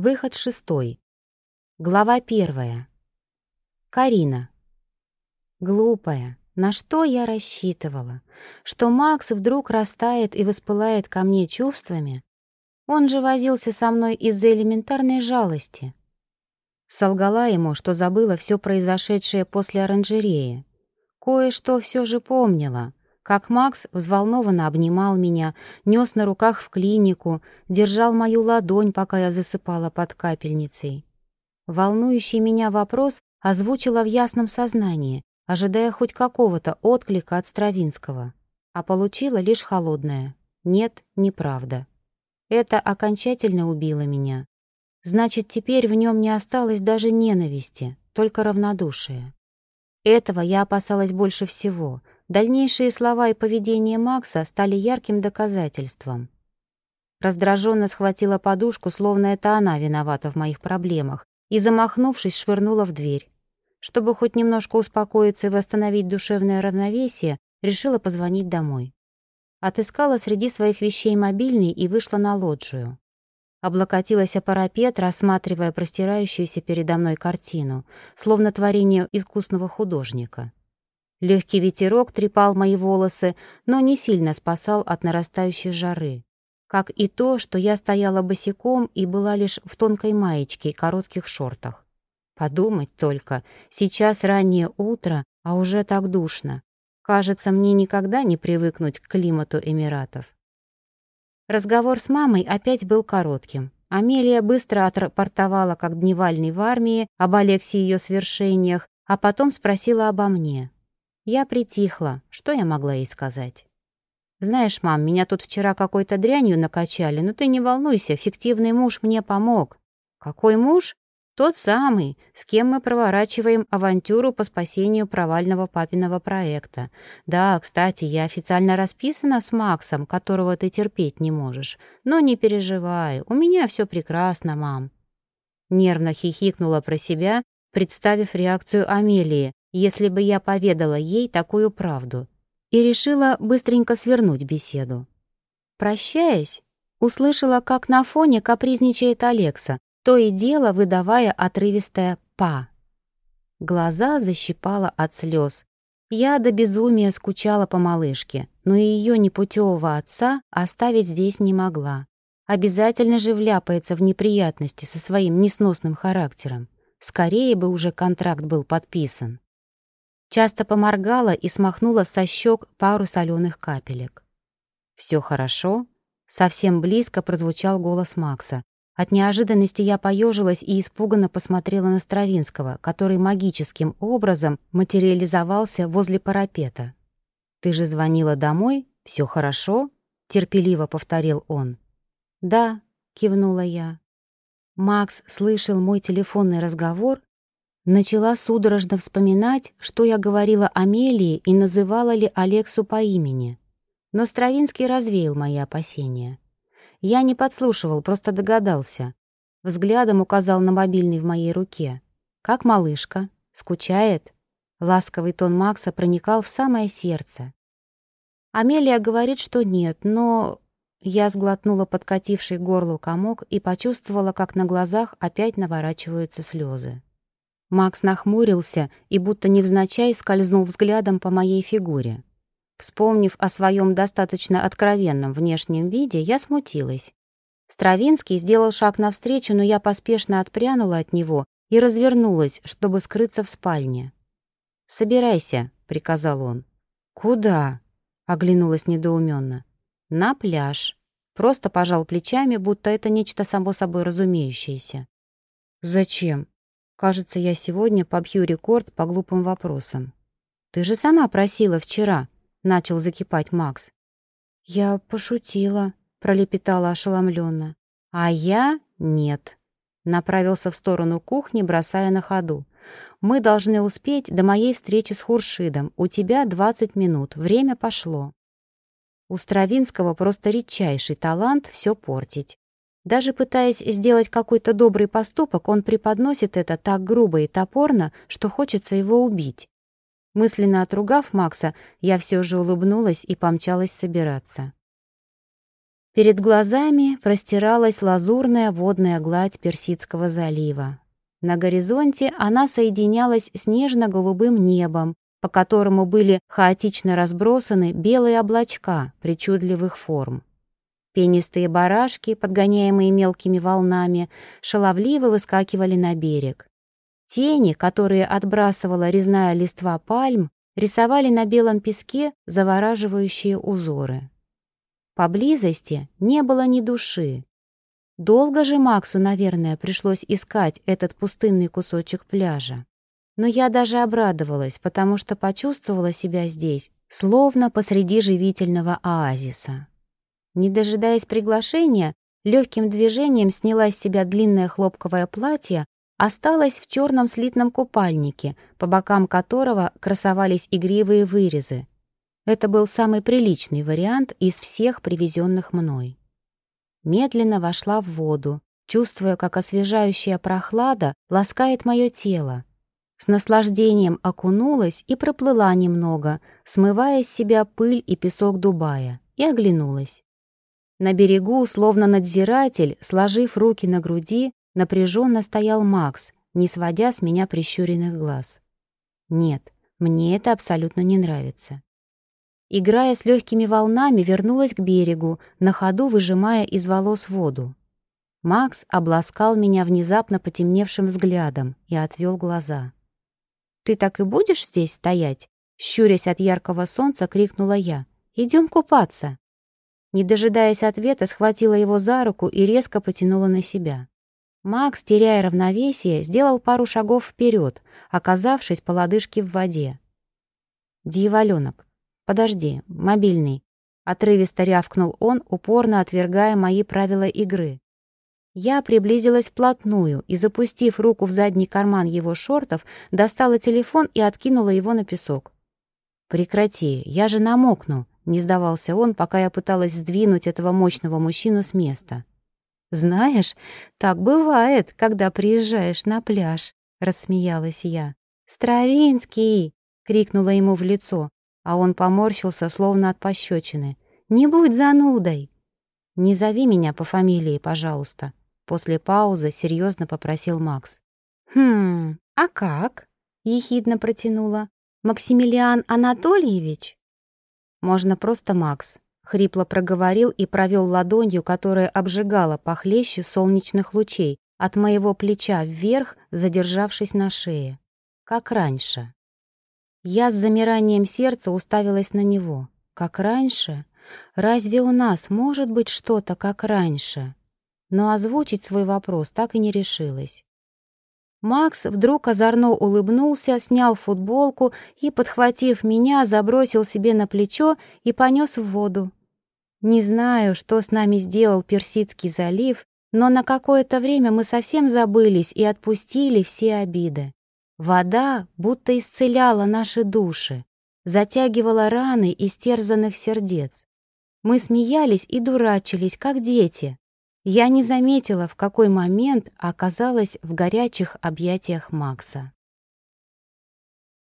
Выход шестой. Глава первая. Карина. Глупая, на что я рассчитывала? Что Макс вдруг растает и воспылает ко мне чувствами? Он же возился со мной из-за элементарной жалости. Солгала ему, что забыла все произошедшее после оранжереи. Кое-что все же помнила, как Макс взволнованно обнимал меня, нес на руках в клинику, держал мою ладонь, пока я засыпала под капельницей. Волнующий меня вопрос озвучила в ясном сознании, ожидая хоть какого-то отклика от Стравинского, а получила лишь холодное «нет, неправда». Это окончательно убило меня. Значит, теперь в нем не осталось даже ненависти, только равнодушие. Этого я опасалась больше всего — Дальнейшие слова и поведение Макса стали ярким доказательством. Раздраженно схватила подушку, словно это она виновата в моих проблемах, и, замахнувшись, швырнула в дверь. Чтобы хоть немножко успокоиться и восстановить душевное равновесие, решила позвонить домой. Отыскала среди своих вещей мобильный и вышла на лоджию. Облокотилась о парапет, рассматривая простирающуюся передо мной картину, словно творение искусного художника. Легкий ветерок трепал мои волосы, но не сильно спасал от нарастающей жары. Как и то, что я стояла босиком и была лишь в тонкой маечке и коротких шортах. Подумать только, сейчас раннее утро, а уже так душно. Кажется, мне никогда не привыкнуть к климату Эмиратов. Разговор с мамой опять был коротким. Амелия быстро отрапортовала, как дневальный в армии, об Алексе и ее свершениях, а потом спросила обо мне. Я притихла. Что я могла ей сказать? «Знаешь, мам, меня тут вчера какой-то дрянью накачали, но ты не волнуйся, фиктивный муж мне помог». «Какой муж?» «Тот самый, с кем мы проворачиваем авантюру по спасению провального папиного проекта. Да, кстати, я официально расписана с Максом, которого ты терпеть не можешь. Но не переживай, у меня все прекрасно, мам». Нервно хихикнула про себя, представив реакцию Амелии, если бы я поведала ей такую правду, и решила быстренько свернуть беседу. Прощаясь, услышала, как на фоне капризничает Алекса, то и дело выдавая отрывистое «па». Глаза защипала от слез. Я до безумия скучала по малышке, но и ее непутевого отца оставить здесь не могла. Обязательно же вляпается в неприятности со своим несносным характером. Скорее бы уже контракт был подписан. Часто поморгала и смахнула со щек пару соленых капелек. «Все хорошо?» Совсем близко прозвучал голос Макса. От неожиданности я поежилась и испуганно посмотрела на Стравинского, который магическим образом материализовался возле парапета. «Ты же звонила домой? Все хорошо?» — терпеливо повторил он. «Да», — кивнула я. Макс слышал мой телефонный разговор Начала судорожно вспоминать, что я говорила Амелии и называла ли Алексу по имени. Но Стравинский развеял мои опасения. Я не подслушивал, просто догадался. Взглядом указал на мобильный в моей руке. «Как малышка? Скучает?» Ласковый тон Макса проникал в самое сердце. Амелия говорит, что нет, но... Я сглотнула подкативший горлу комок и почувствовала, как на глазах опять наворачиваются слезы. Макс нахмурился и будто невзначай скользнул взглядом по моей фигуре. Вспомнив о своем достаточно откровенном внешнем виде, я смутилась. Стравинский сделал шаг навстречу, но я поспешно отпрянула от него и развернулась, чтобы скрыться в спальне. «Собирайся», — приказал он. «Куда?» — оглянулась недоуменно. «На пляж». Просто пожал плечами, будто это нечто само собой разумеющееся. «Зачем?» Кажется, я сегодня побью рекорд по глупым вопросам. «Ты же сама просила вчера», — начал закипать Макс. «Я пошутила», — пролепетала ошеломленно. «А я нет», — направился в сторону кухни, бросая на ходу. «Мы должны успеть до моей встречи с Хуршидом. У тебя двадцать минут. Время пошло». У Стравинского просто редчайший талант все портить. Даже пытаясь сделать какой-то добрый поступок, он преподносит это так грубо и топорно, что хочется его убить. Мысленно отругав Макса, я все же улыбнулась и помчалась собираться. Перед глазами простиралась лазурная водная гладь Персидского залива. На горизонте она соединялась с нежно-голубым небом, по которому были хаотично разбросаны белые облачка причудливых форм. Пенистые барашки, подгоняемые мелкими волнами, шаловливо выскакивали на берег. Тени, которые отбрасывала резная листва пальм, рисовали на белом песке завораживающие узоры. Поблизости не было ни души. Долго же Максу, наверное, пришлось искать этот пустынный кусочек пляжа. Но я даже обрадовалась, потому что почувствовала себя здесь, словно посреди живительного оазиса. Не дожидаясь приглашения, легким движением сняла с себя длинное хлопковое платье, осталась в черном слитном купальнике, по бокам которого красовались игривые вырезы, это был самый приличный вариант из всех привезенных мной. Медленно вошла в воду, чувствуя, как освежающая прохлада ласкает мое тело. С наслаждением окунулась и проплыла немного, смывая с себя пыль и песок Дубая, и оглянулась. На берегу, словно надзиратель, сложив руки на груди, напряженно стоял Макс, не сводя с меня прищуренных глаз. Нет, мне это абсолютно не нравится играя с легкими волнами, вернулась к берегу, на ходу выжимая из волос воду. Макс обласкал меня внезапно потемневшим взглядом и отвел глаза. «Ты так и будешь здесь стоять?» Щурясь от яркого солнца, крикнула я. «Идем купаться!» Не дожидаясь ответа, схватила его за руку и резко потянула на себя. Макс, теряя равновесие, сделал пару шагов вперед, оказавшись по лодыжке в воде. «Дьяволёнок, «Подожди, мобильный», — отрывисто рявкнул он, упорно отвергая мои правила игры. Я приблизилась вплотную и, запустив руку в задний карман его шортов, достала телефон и откинула его на песок. «Прекрати, я же намокну», — не сдавался он, пока я пыталась сдвинуть этого мощного мужчину с места. «Знаешь, так бывает, когда приезжаешь на пляж», — рассмеялась я. «Стравинский!» — крикнула ему в лицо а он поморщился, словно от пощечины. «Не будь занудой!» «Не зови меня по фамилии, пожалуйста», — после паузы серьезно попросил Макс. «Хм, а как?» — ехидно протянула. «Максимилиан Анатольевич?» «Можно просто Макс», — хрипло проговорил и провел ладонью, которая обжигала похлеще солнечных лучей, от моего плеча вверх, задержавшись на шее. Как раньше. Я с замиранием сердца уставилась на него. Как раньше? Разве у нас может быть что-то как раньше? Но озвучить свой вопрос так и не решилась. Макс вдруг озорно улыбнулся, снял футболку и, подхватив меня, забросил себе на плечо и понес в воду. Не знаю, что с нами сделал Персидский залив, но на какое-то время мы совсем забылись и отпустили все обиды. Вода будто исцеляла наши души, затягивала раны истерзанных сердец. Мы смеялись и дурачились, как дети. Я не заметила, в какой момент оказалась в горячих объятиях Макса.